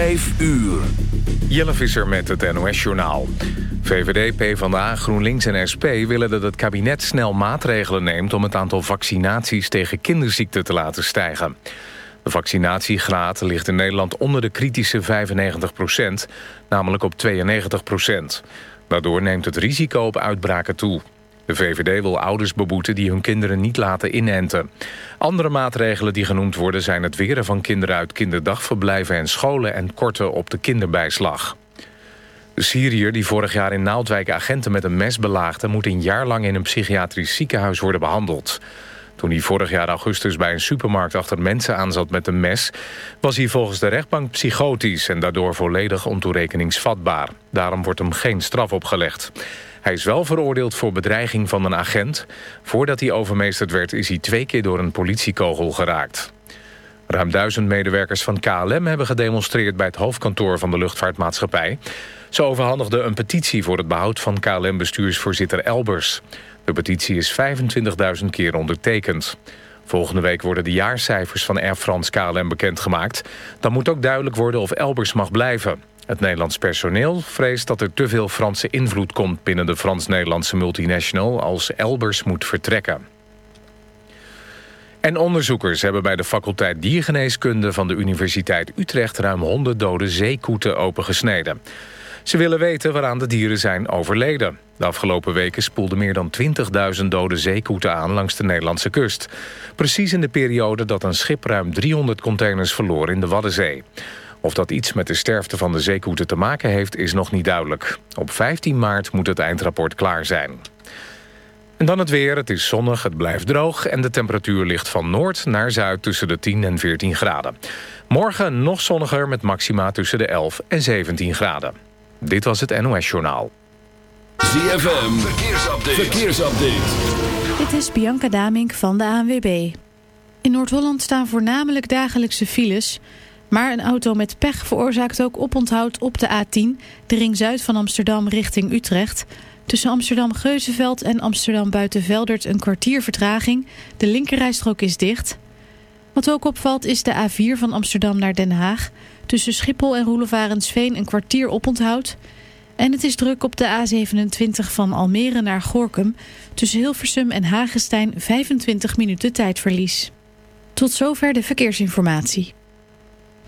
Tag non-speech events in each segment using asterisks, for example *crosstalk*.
5 uur. Jelle Visser met het NOS-journaal. VVD, PvdA, GroenLinks en SP willen dat het kabinet snel maatregelen neemt... om het aantal vaccinaties tegen kinderziekten te laten stijgen. De vaccinatiegraad ligt in Nederland onder de kritische 95 procent, namelijk op 92 procent. Daardoor neemt het risico op uitbraken toe. De VVD wil ouders beboeten die hun kinderen niet laten inenten. Andere maatregelen die genoemd worden zijn het weren van kinderen uit kinderdagverblijven en scholen en korten op de kinderbijslag. De Syriër die vorig jaar in Naaldwijk agenten met een mes belaagde... moet een jaar lang in een psychiatrisch ziekenhuis worden behandeld. Toen hij vorig jaar augustus bij een supermarkt achter mensen aanzat met een mes... was hij volgens de rechtbank psychotisch en daardoor volledig ontoerekeningsvatbaar. Daarom wordt hem geen straf opgelegd. Hij is wel veroordeeld voor bedreiging van een agent. Voordat hij overmeesterd werd is hij twee keer door een politiekogel geraakt. Ruim duizend medewerkers van KLM hebben gedemonstreerd... bij het hoofdkantoor van de luchtvaartmaatschappij. Ze overhandigden een petitie voor het behoud van KLM-bestuursvoorzitter Elbers. De petitie is 25.000 keer ondertekend. Volgende week worden de jaarcijfers van Air France KLM bekendgemaakt. Dan moet ook duidelijk worden of Elbers mag blijven. Het Nederlands personeel vreest dat er te veel Franse invloed komt... binnen de Frans-Nederlandse multinational als Elbers moet vertrekken. En onderzoekers hebben bij de faculteit diergeneeskunde... van de Universiteit Utrecht ruim 100 dode zeekoeten opengesneden. Ze willen weten waaraan de dieren zijn overleden. De afgelopen weken spoelden meer dan 20.000 dode zeekoeten aan langs de Nederlandse kust. Precies in de periode dat een schip ruim 300 containers verloor in de Waddenzee. Of dat iets met de sterfte van de zeekoeten te maken heeft, is nog niet duidelijk. Op 15 maart moet het eindrapport klaar zijn. En dan het weer. Het is zonnig, het blijft droog... en de temperatuur ligt van noord naar zuid tussen de 10 en 14 graden. Morgen nog zonniger met maxima tussen de 11 en 17 graden. Dit was het NOS Journaal. ZFM, verkeersupdate. verkeersupdate. Dit is Bianca Damink van de ANWB. In Noord-Holland staan voornamelijk dagelijkse files... Maar een auto met pech veroorzaakt ook oponthoud op de A10... de ring zuid van Amsterdam richting Utrecht... Tussen Amsterdam-Geuzenveld en Amsterdam-Buitenveldert een kwartier vertraging. De linkerrijstrook is dicht. Wat ook opvalt is de A4 van Amsterdam naar Den Haag. Tussen Schiphol en Roelevarensveen een kwartier oponthoud. En het is druk op de A27 van Almere naar Gorkum. Tussen Hilversum en Hagestein 25 minuten tijdverlies. Tot zover de verkeersinformatie.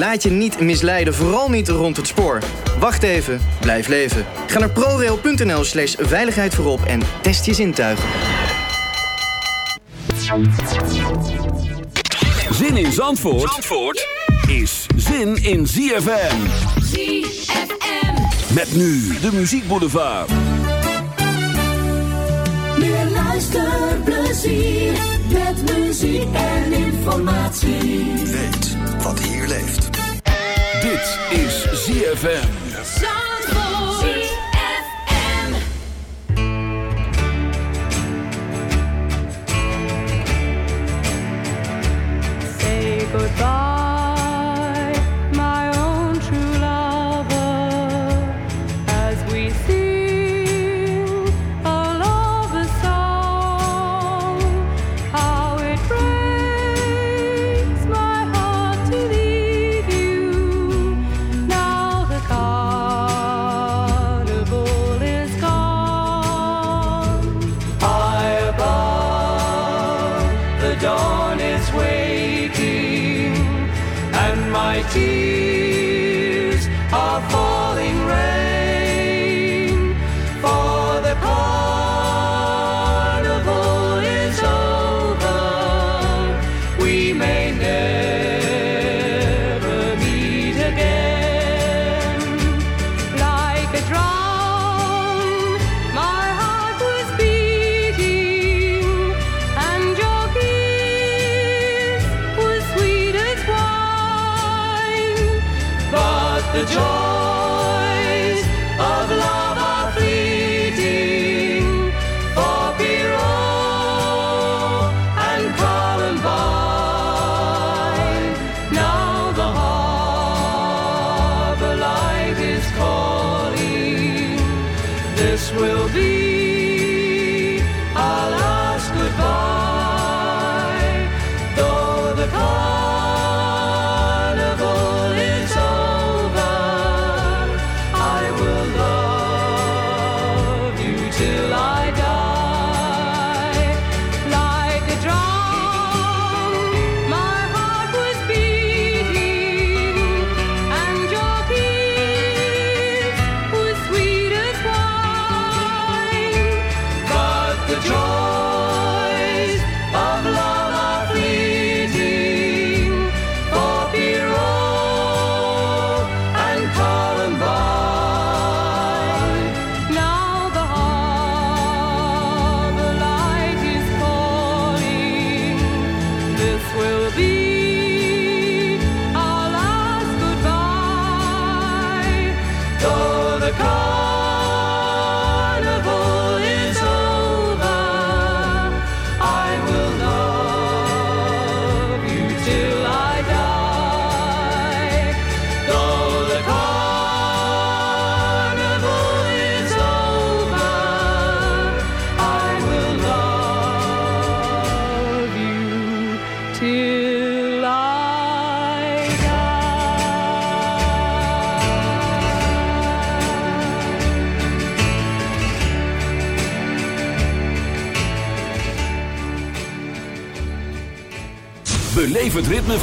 Laat je niet misleiden, vooral niet rond het spoor. Wacht even, blijf leven. Ga naar prorail.nl slash veiligheid voorop en test je zintuigen. Zin in Zandvoort, Zandvoort is zin in ZFM. ZFM. Met nu de muziekboulevard. Meer luisterplezier met muziek en informatie. Weet wat hier leeft. Dit is ZFM.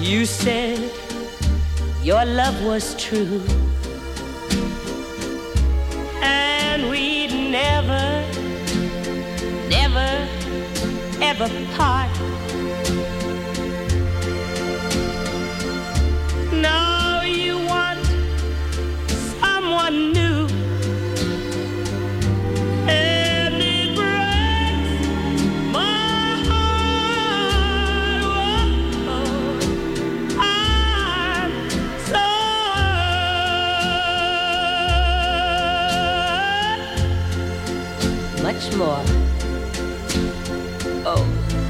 You said your love was true, and we'd never, never, ever part.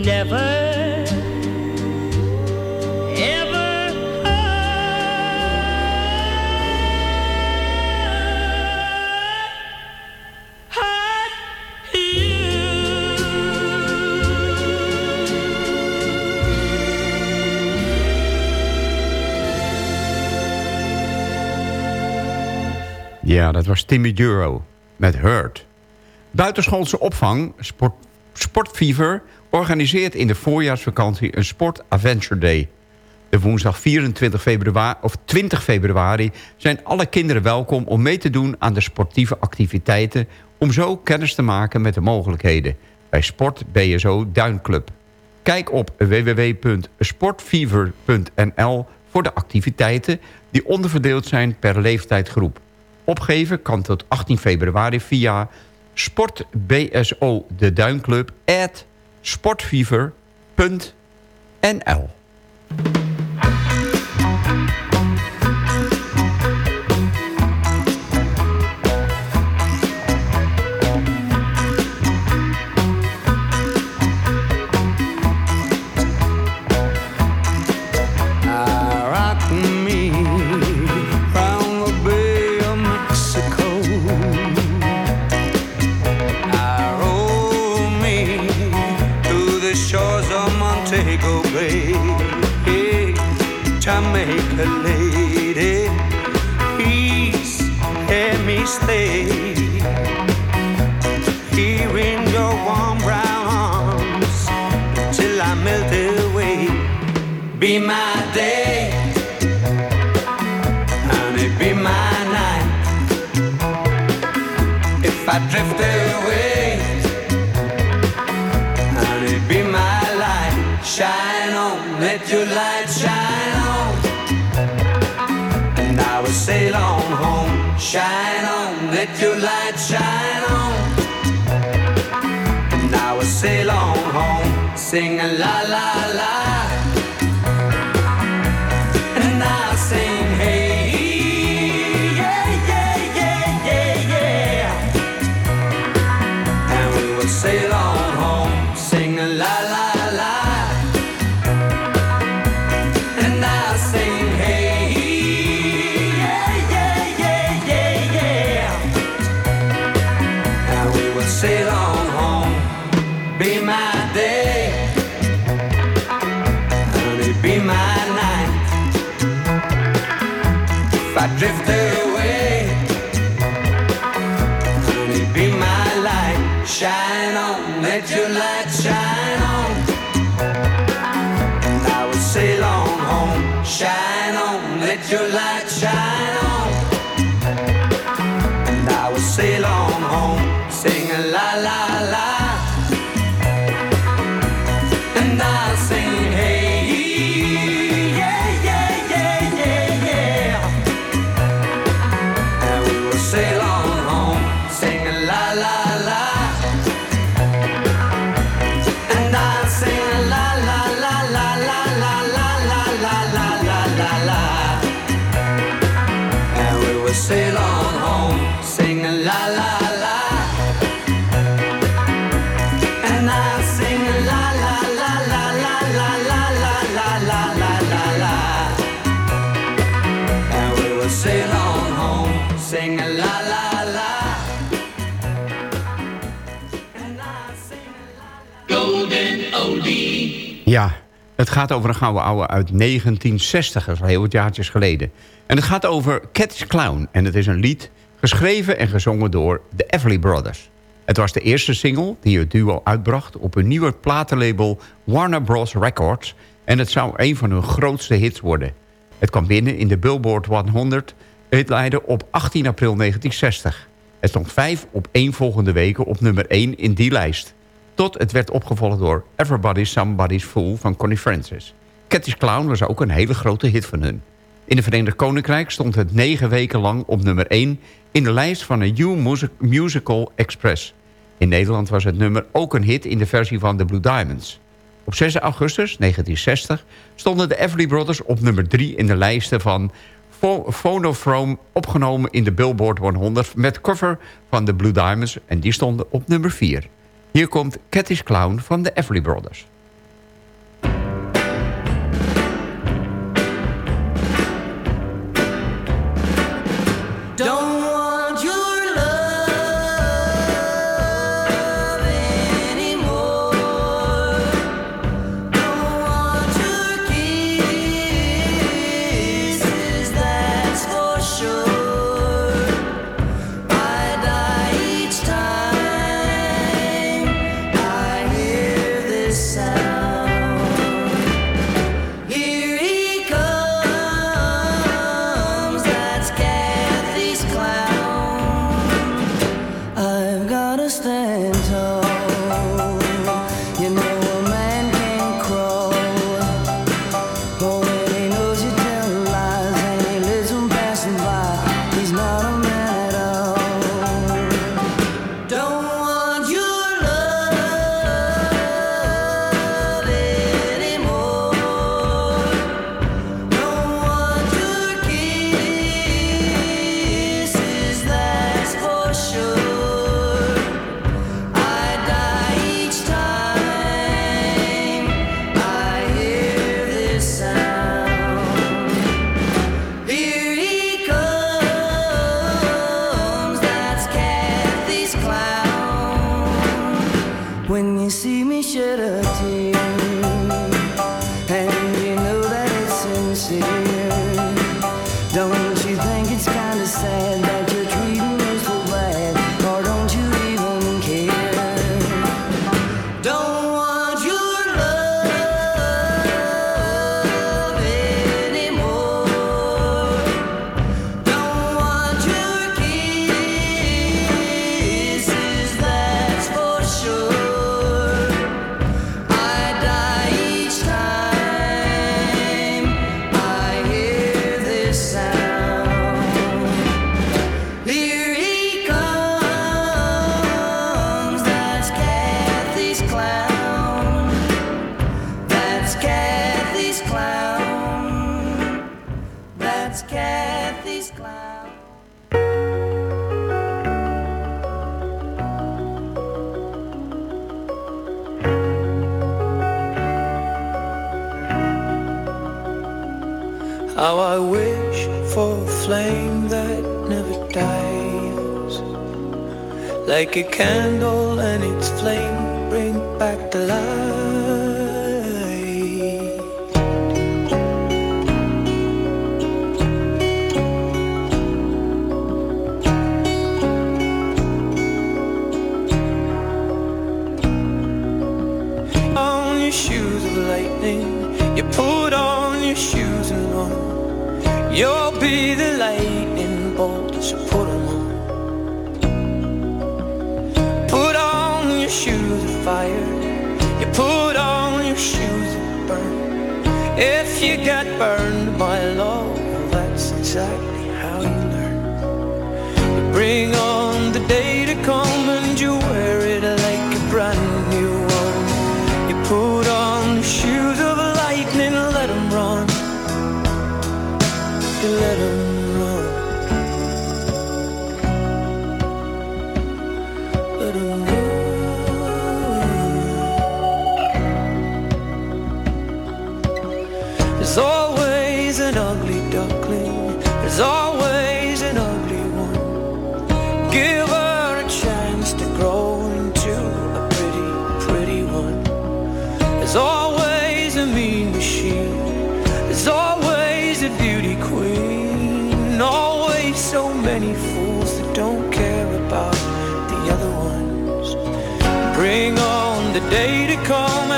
never. Ja, dat was Timmy Duro met Hurt. Buitenschoolse opvang, Sport, Sportfever, organiseert in de voorjaarsvakantie een Sport Adventure Day. De woensdag 24 februari, of 20 februari zijn alle kinderen welkom om mee te doen aan de sportieve activiteiten... om zo kennis te maken met de mogelijkheden bij Sport BSO Duinclub. Kijk op www.sportfever.nl voor de activiteiten die onderverdeeld zijn per leeftijdsgroep. Opgeven kan tot 18 februari via sportbso de Duinclub at sportfever.nl. Be my day, honey, be my night. If I drift away, honey, be my light. Shine on, let your light shine on. And I will sail on home. Shine on, let your light shine on. And I will sail on home, sing a la la la. Gaat over een gouden ouwe uit 1960, dat is al heel wat jaartjes geleden. En het gaat over Cat's Clown. En het is een lied geschreven en gezongen door de Everly Brothers. Het was de eerste single die het duo uitbracht op een nieuwe platenlabel Warner Bros. Records... en het zou een van hun grootste hits worden. Het kwam binnen in de Billboard 100 het op 18 april 1960. Het stond vijf op één volgende weken op nummer 1 in die lijst. Tot het werd opgevolgd door Everybody's Somebody's Fool van Connie Francis. Catty's Clown was ook een hele grote hit van hun. In het Verenigd Koninkrijk stond het negen weken lang op nummer 1... in de lijst van een New Musical Express. In Nederland was het nummer ook een hit in de versie van The Blue Diamonds. Op 6 augustus 1960 stonden de Everly Brothers op nummer 3 in de lijsten van Phonofrome opgenomen in de Billboard 100... met cover van de Blue Diamonds en die stonden op nummer 4. Hier komt Cathy's Clown van de Everly Brothers. Candle and its flame bring back the light. On your shoes of lightning, you put on your shoes and run. You'll be the lightning bolt, so you get burned by love, that's exactly how you learn. You bring on day to come.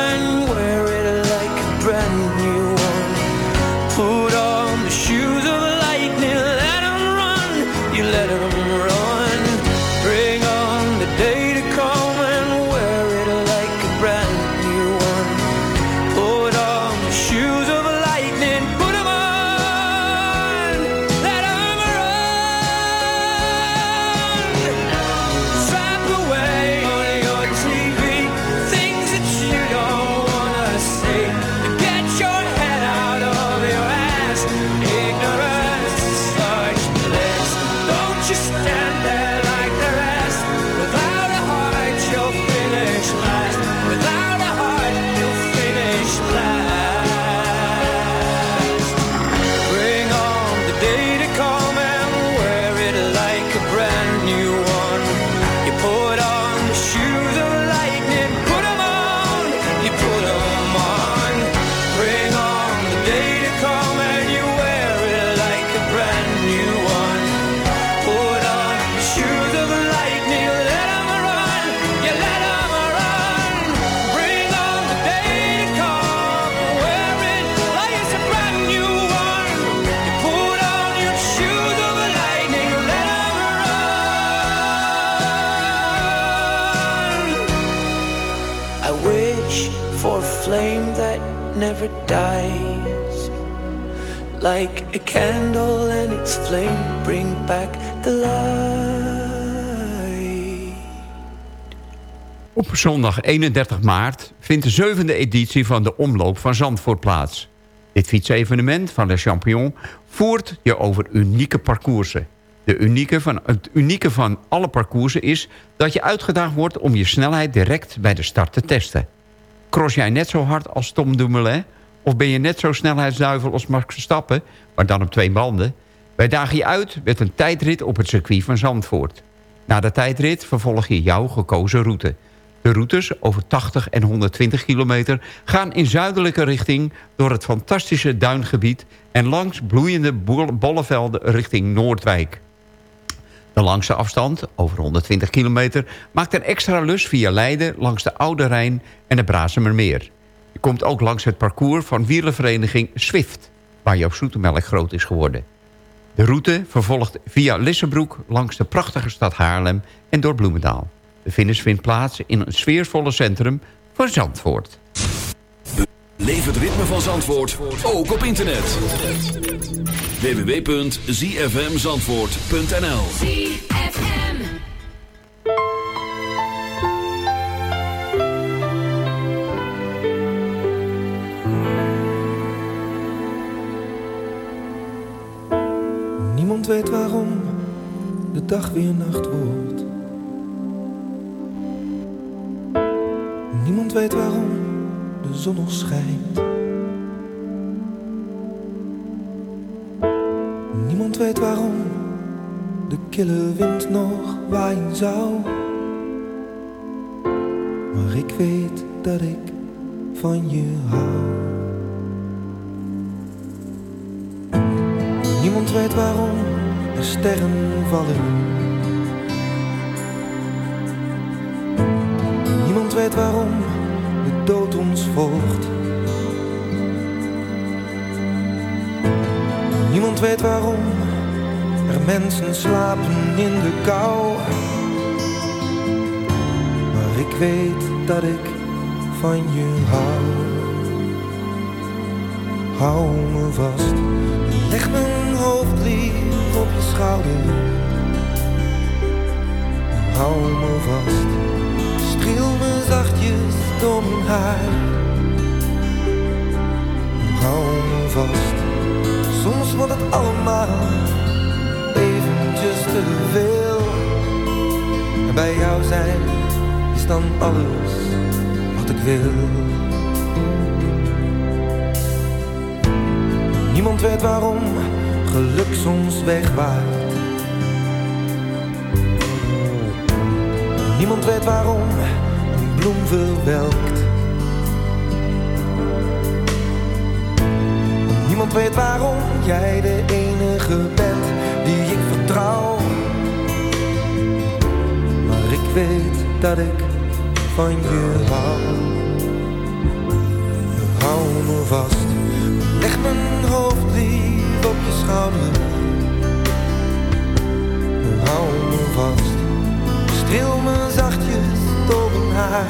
Like a candle and its flame bring back the light. Op zondag 31 maart vindt de zevende editie van de Omloop van Zandvoort plaats. Dit fietsevenement van Le Champion voert je over unieke parcoursen. De unieke van, het unieke van alle parcoursen is dat je uitgedaagd wordt... om je snelheid direct bij de start te testen. Cross jij net zo hard als Tom Dumoulin... of ben je net zo snelheidsduivel als Max Verstappen... maar dan op twee banden? Wij dagen je uit met een tijdrit op het circuit van Zandvoort. Na de tijdrit vervolg je jouw gekozen route... De routes over 80 en 120 kilometer gaan in zuidelijke richting... door het fantastische duingebied en langs bloeiende bollevelden richting Noordwijk. De langste afstand, over 120 kilometer, maakt een extra lus via Leiden... langs de Oude Rijn en de Brazemermeer. Je komt ook langs het parcours van wielervereniging Swift... waar Joop Zoetemelk groot is geworden. De route vervolgt via Lissebroek langs de prachtige stad Haarlem en door Bloemendaal. De finish vindt plaats in een sfeervolle centrum van Zandvoort. Leef het ritme van Zandvoort, ook op internet. www.zfmzandvoort.nl Niemand weet waarom de dag weer nacht wordt. Niemand weet waarom de zon nog schijnt. Niemand weet waarom de kille wind nog waaien zou. Maar ik weet dat ik van je hou. Niemand weet waarom de sterren vallen. Niemand weet waarom de dood ons volgt. Niemand weet waarom er mensen slapen in de kou. Maar ik weet dat ik van je hou. Hou me vast, leg mijn hoofd op je schouder. Hou me vast, streel me zachtjes door mijn haar. Hou me vast, soms wordt het allemaal eventjes te veel. En bij jou zijn is dan alles wat ik wil. Niemand weet waarom geluk soms wegwaait. Niemand weet waarom een bloem verwelkt. Niemand weet waarom jij de enige bent die ik vertrouw. Maar ik weet dat ik van je hou. Hou me vast, leg mijn op je schouder. Hou me vast, streel me zachtjes door mijn haar.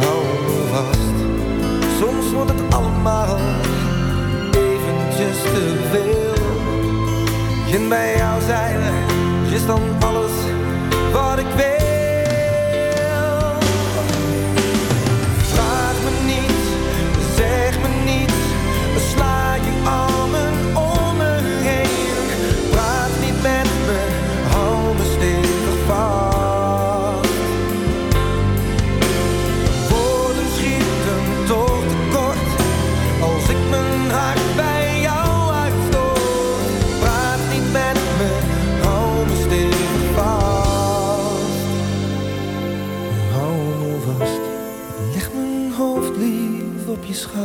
Hou me vast, soms wordt het allemaal eventjes te veel. En bij jou zijn is dan alles wat ik wil.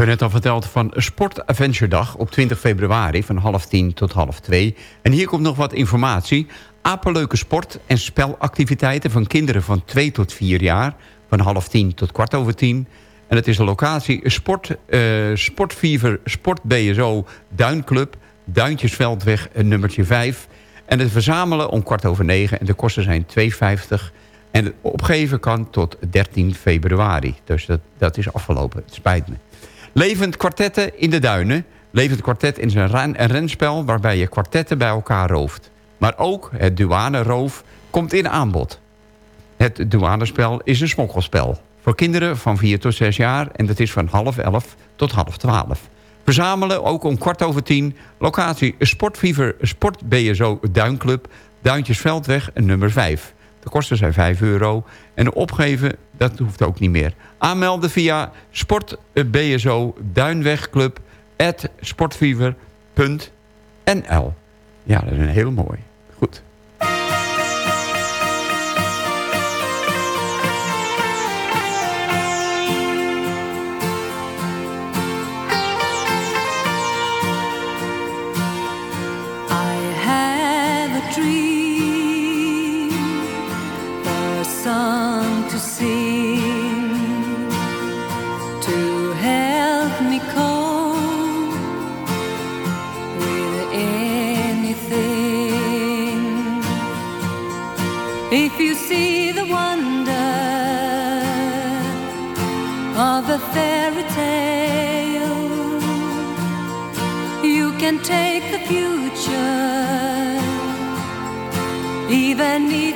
U net al verteld van Sport Adventure Dag op 20 februari van half tien tot half twee. En hier komt nog wat informatie. Apenleuke sport- en spelactiviteiten van kinderen van 2 tot 4 jaar. Van half tien tot kwart over tien. En het is de locatie Sport, Sportfever Sport BSO Duinclub. Duintjesveldweg eh, nummertje 5. En het verzamelen om kwart over negen. En de kosten zijn 2,50. En het opgeven kan tot 13 februari. Dus dat, dat is afgelopen. Het spijt me. Levend kwartetten in de duinen. Levend kwartet is een, ren- een renspel waarbij je kwartetten bij elkaar rooft. Maar ook het douaneroof komt in aanbod. Het douanespel is een smokkelspel. Voor kinderen van 4 tot 6 jaar en dat is van half 11 tot half 12. Verzamelen ook om kwart over 10. Locatie Sportfever Sport BSO Duinclub. Duintjesveldweg nummer 5. De kosten zijn 5 euro. En opgeven, dat hoeft ook niet meer. Aanmelden via Sport BSO Duinwegclub sportfever.nl. Ja, dat is een heel mooi. Goed. Help me cope with anything. If you see the wonder of a fairy tale, you can take the future, even if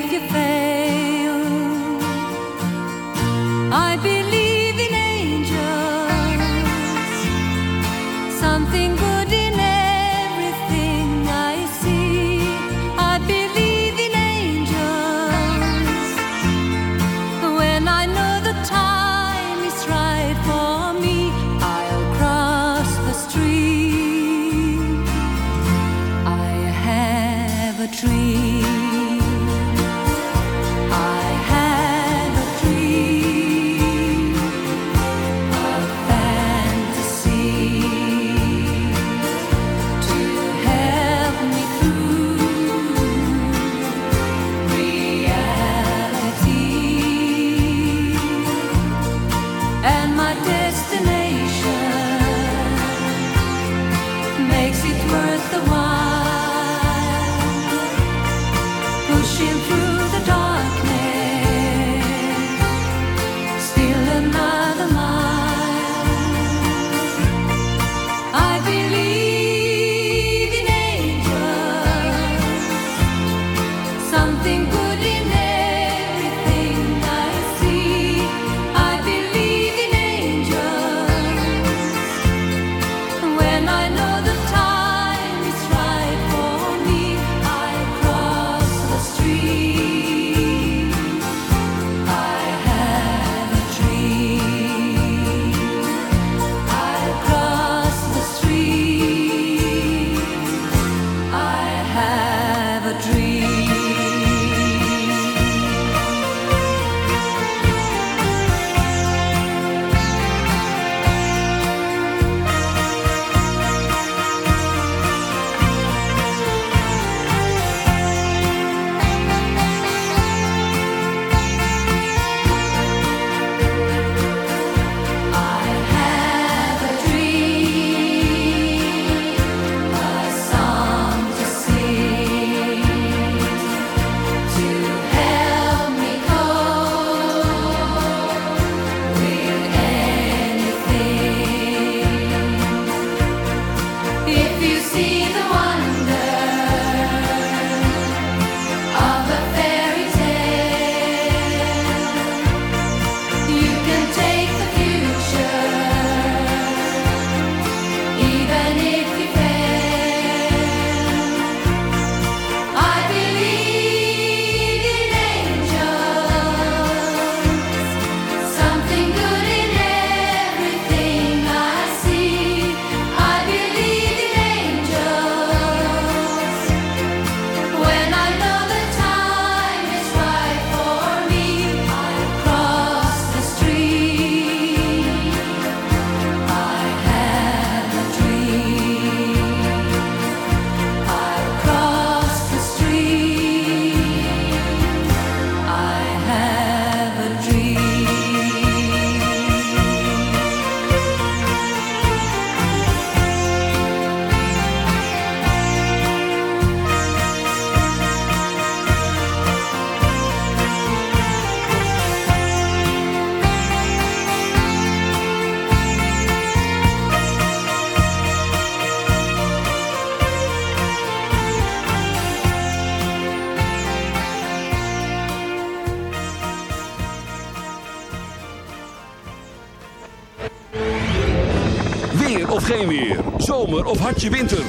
Of hartje winter.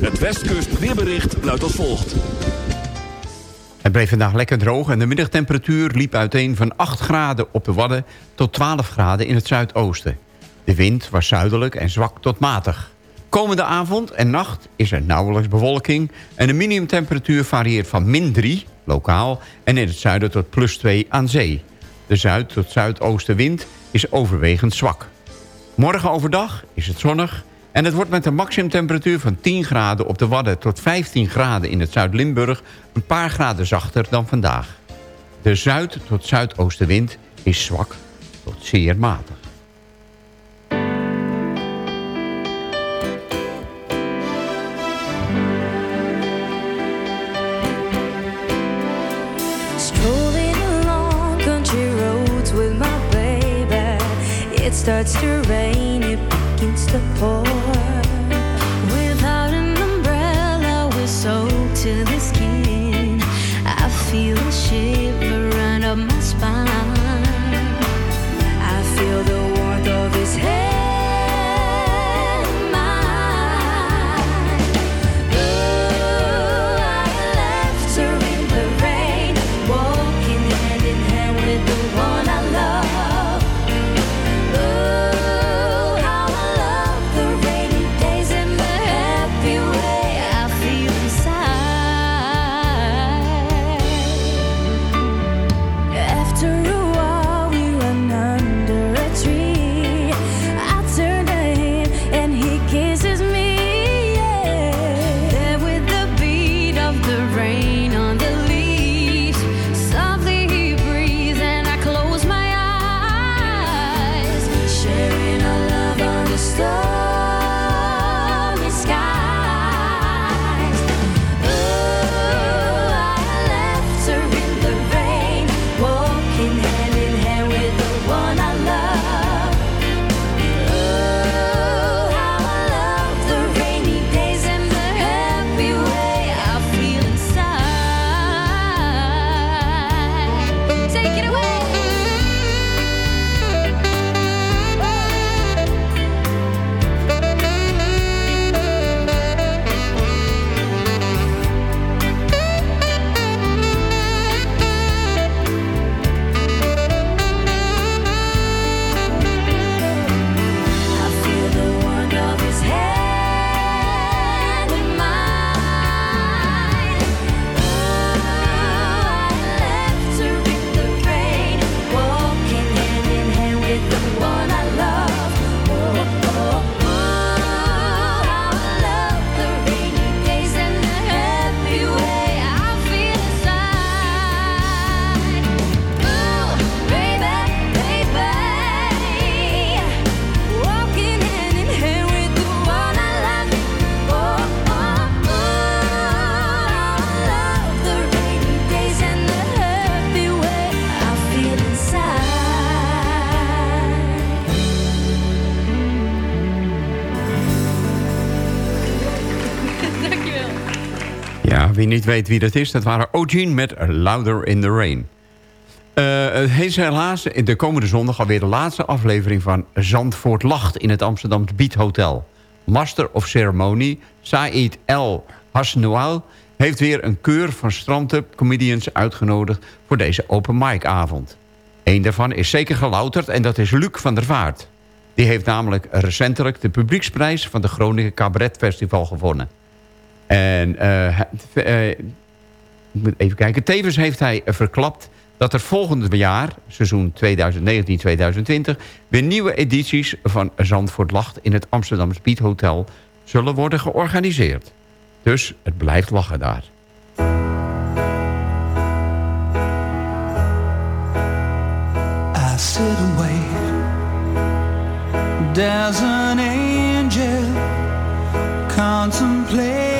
Het Westkust weerbericht luidt als volgt. Het bleef vandaag lekker droog en de middagtemperatuur liep uiteen van 8 graden op de Wadden tot 12 graden in het zuidoosten. De wind was zuidelijk en zwak tot matig. Komende avond en nacht is er nauwelijks bewolking... en de minimumtemperatuur varieert van min 3, lokaal... en in het zuiden tot plus 2 aan zee. De zuid- tot zuidoostenwind is overwegend zwak. Morgen overdag is het zonnig... en het wordt met een maximumtemperatuur van 10 graden op de Wadden... tot 15 graden in het Zuid-Limburg... een paar graden zachter dan vandaag. De zuid- tot zuidoostenwind is zwak tot zeer matig. Starts to rain, the poor. Niet weet wie dat is, dat waren O'Gene met Louder in the Rain. Eh, het is helaas de komende zondag alweer de laatste aflevering van Zandvoort Lacht... in het Amsterdamse Beat Hotel. Master of Ceremony, Said El Hasnoual... heeft weer een keur van strandtub comedians uitgenodigd... voor deze open mic avond. Eén daarvan is zeker gelouterd en dat is Luc van der Vaart. Die heeft namelijk recentelijk de publieksprijs... van de Groningen Cabaret Festival gewonnen. En eh, eh, ik moet even kijken. Tevens heeft hij verklapt dat er volgend jaar, seizoen 2019-2020... weer nieuwe edities van Zandvoort Lacht in het Amsterdam Speed Hotel... zullen worden georganiseerd. Dus het blijft lachen daar. I sit wait. Does an angel contemplate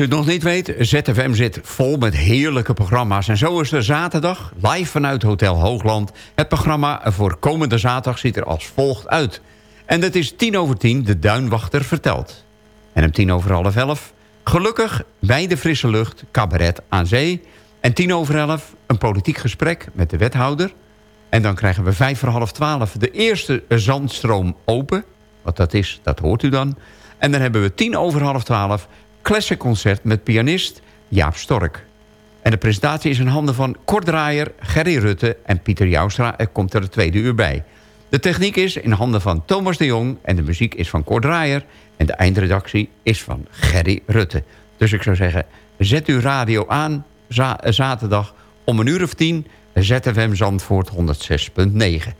u het nog niet weet, ZFM zit vol met heerlijke programma's. En zo is er zaterdag, live vanuit Hotel Hoogland... het programma voor komende zaterdag ziet er als volgt uit. En dat is tien over tien, de Duinwachter vertelt. En om tien over half elf, gelukkig bij de frisse lucht, cabaret aan zee. En tien over elf, een politiek gesprek met de wethouder. En dan krijgen we vijf voor half twaalf de eerste zandstroom open. Wat dat is, dat hoort u dan. En dan hebben we tien over half twaalf classic concert met pianist Jaap Stork. En de presentatie is in handen van Kort Draaier, Gerry Rutte en Pieter Joustra. Er komt er het tweede uur bij. De techniek is in handen van Thomas de Jong en de muziek is van Kort Draaier. En de eindredactie is van Gerry Rutte. Dus ik zou zeggen, zet uw radio aan eh, zaterdag om een uur of tien. ZFM Zandvoort 106.9.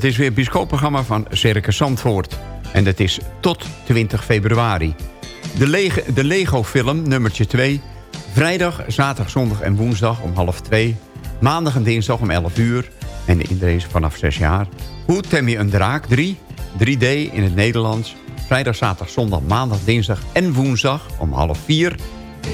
dat is weer het bioscoopprogramma van Circus Zandvoort. En dat is tot 20 februari. De, Lego, de Lego-film nummertje 2. Vrijdag, zaterdag, zondag en woensdag om half 2. Maandag en dinsdag om 11 uur. En in deze vanaf 6 jaar. Hoe tem je een draak 3? 3D in het Nederlands. Vrijdag, zaterdag, zondag, maandag, dinsdag en woensdag om half 4.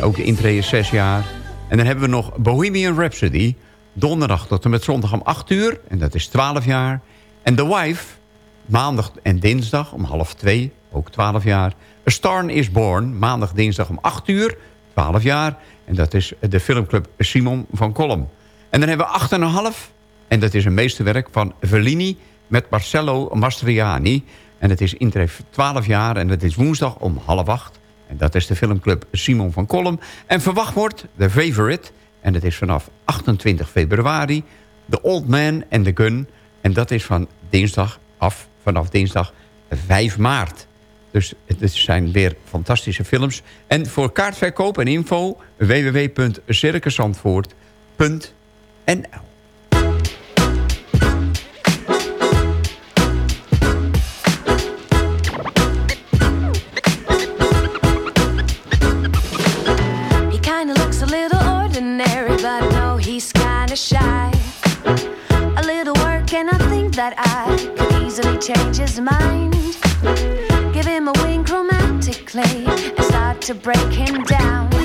Ook de intree is 6 jaar. En dan hebben we nog Bohemian Rhapsody. Donderdag tot en met zondag om 8 uur. En dat is 12 jaar. En The Wife. Maandag en dinsdag om half 2. Ook 12 jaar. A Star is Born. Maandag, dinsdag om 8 uur. 12 jaar. En dat is de filmclub Simon van Kolm. En dan hebben we 8,5. En dat is een meesterwerk van Fellini met Marcello Mastroianni. En het is intree 12 jaar. En dat is woensdag om half 8. En dat is de filmclub Simon van Kolm. En verwacht wordt The Favorite. En dat is vanaf 28 februari. The Old Man and the Gun. En dat is van dinsdag af, vanaf dinsdag 5 maart. Dus het zijn weer fantastische films. En voor kaartverkoop en info www.circuszandvoort.nl that I could easily change his mind. Give him a wink romantically and start to break him down.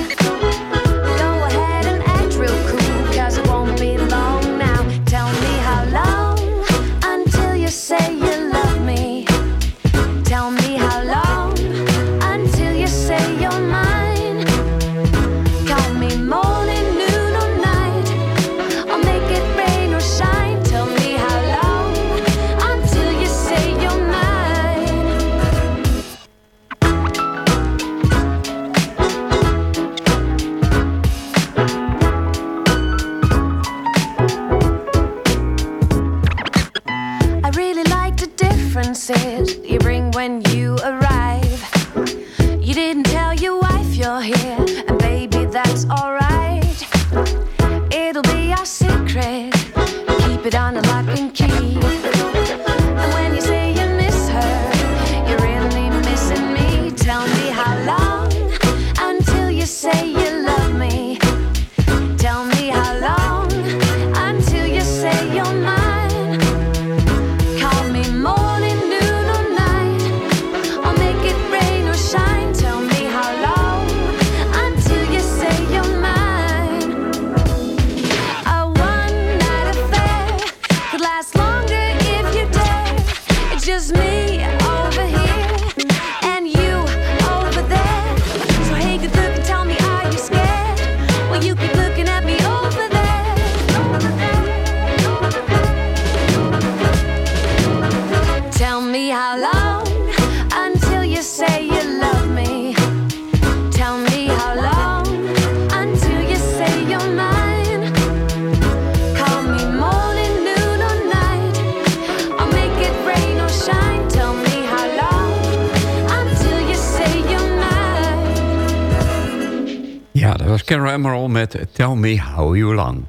Met Tell Me How You Long.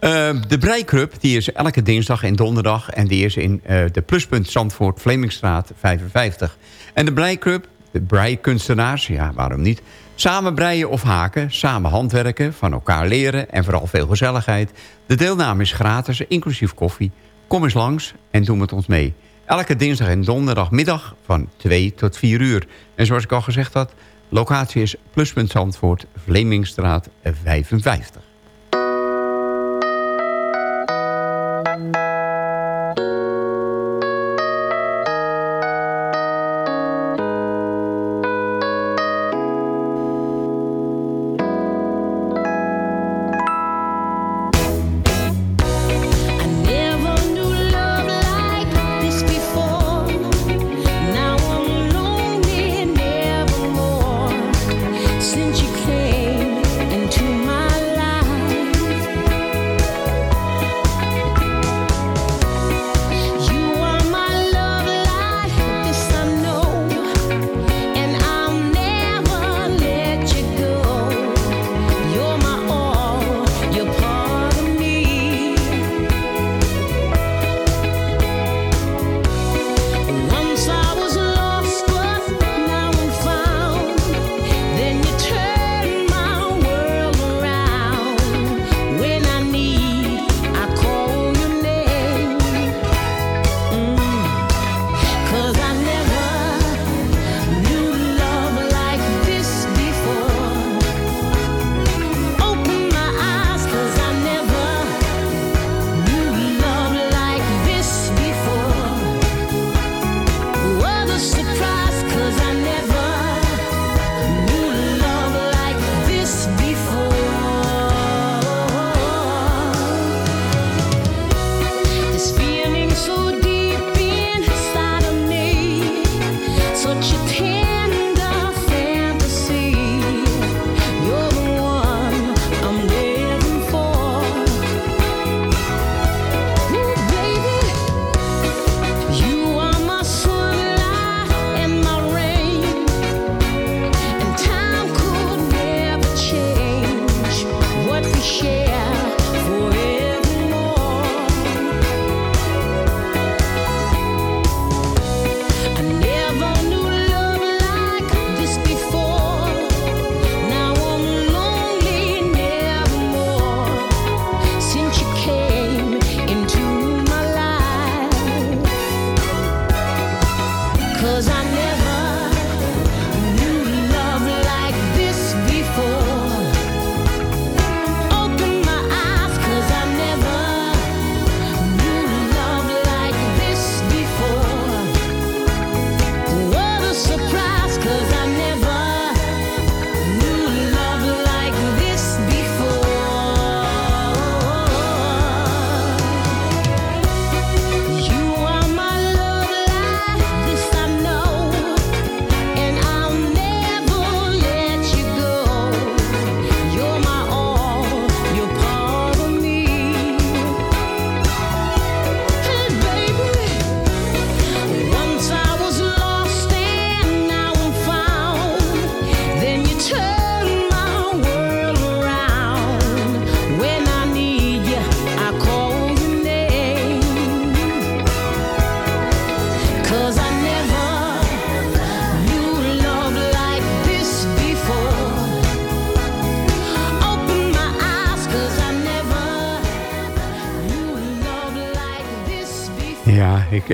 Uh, de Breikrub die is elke dinsdag en donderdag... en die is in uh, de Pluspunt Zandvoort, Vlemingstraat 55. En de Breikrub, de breikunstenaars, ja, waarom niet... samen breien of haken, samen handwerken, van elkaar leren... en vooral veel gezelligheid. De deelname is gratis, inclusief koffie. Kom eens langs en doe met ons mee. Elke dinsdag en donderdagmiddag van 2 tot 4 uur. En zoals ik al gezegd had... locatie is Pluspunt Zandvoort, Vlemingstraat 55.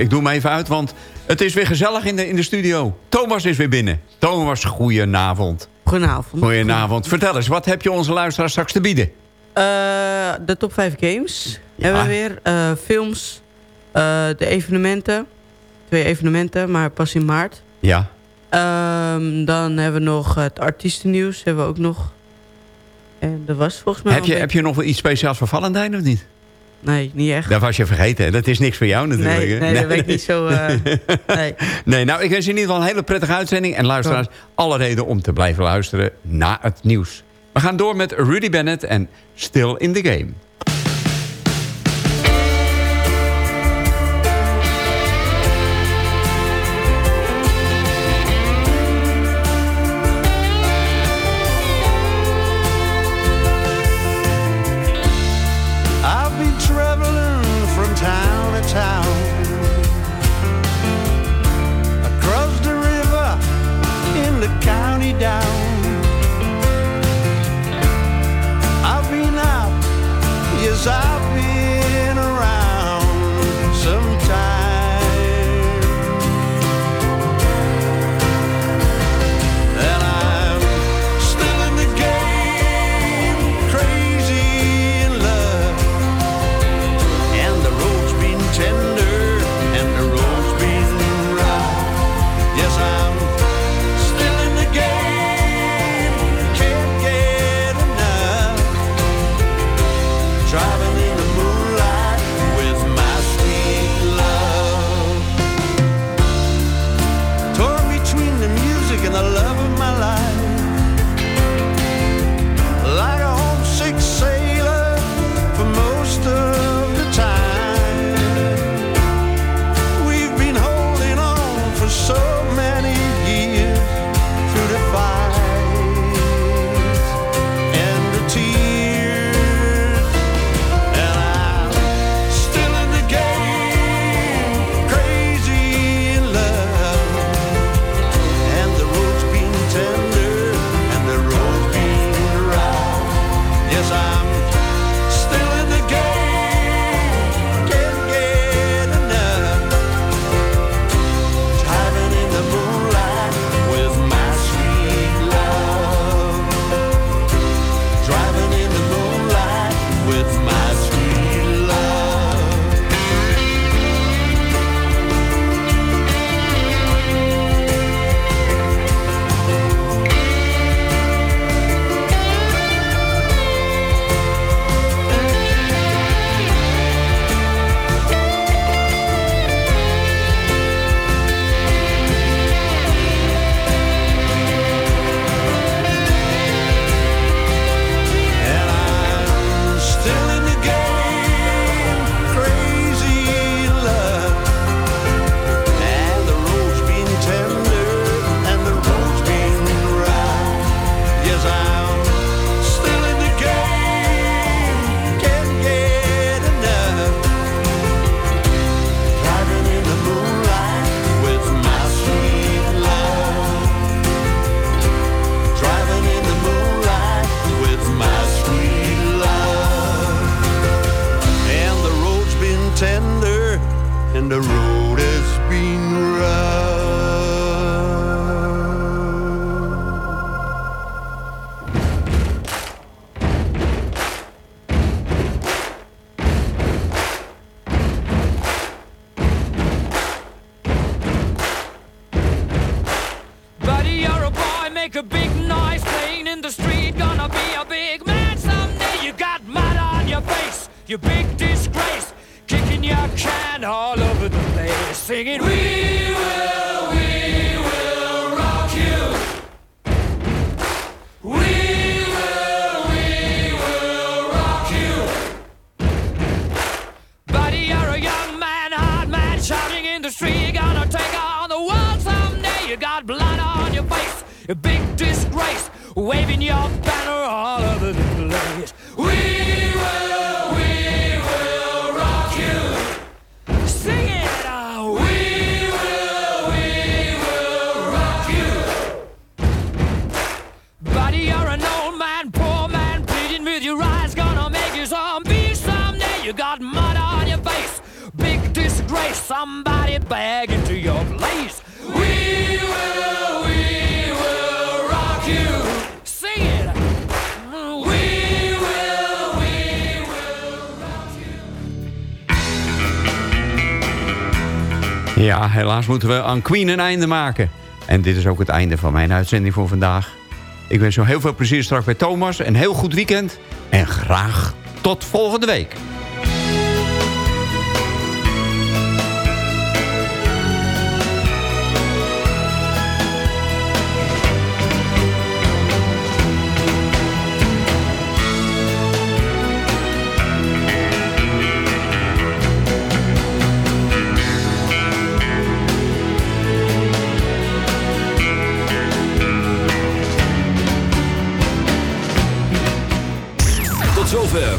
Ik, doe hem even uit, want het is weer gezellig in de, in de studio. Thomas is weer binnen. Thomas, goedenavond. Goedenavond. Goedenavond. Vertel eens, wat heb je onze luisteraars straks te bieden? Eh, de top 5 games hebben we weer. Eh, films, eh, de evenementen. Twee evenementen, maar pas in maart. Ja. Ehm, dan hebben we nog het artiestennieuws. Hebben we ook nog. En dat was volgens mij Heb je, heb je nog wel iets speciaals voor Valentijn of niet? Nee, niet echt. Dat was je vergeten, dat is niks voor jou natuurlijk. Nee, nee, dat weet ik niet zo... eh, *laughs* nee. Nee, nou, ik wens je in ieder geval een hele prettige uitzending. En luisteraars, alle reden om te blijven luisteren na het nieuws. We gaan door met Rudy Bennett en Still in the Game. big disgrace, waving your banner all over the place. Ja, helaas moeten we aan Queen een einde maken. En dit is ook het einde van mijn uitzending voor vandaag. Ik wens u heel veel plezier straks bij Thomas. Een heel goed weekend. En graag tot volgende week.